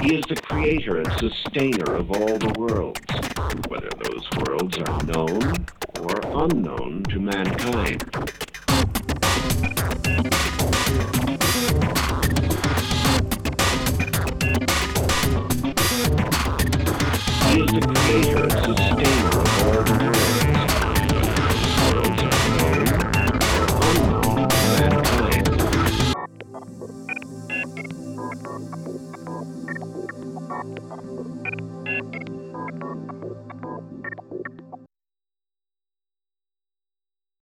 He is the creator and sustainer of all the worlds, whether those worlds are known or unknown to mankind. He is the creator and sustainer of all the worlds, worlds are known or unknown to mankind.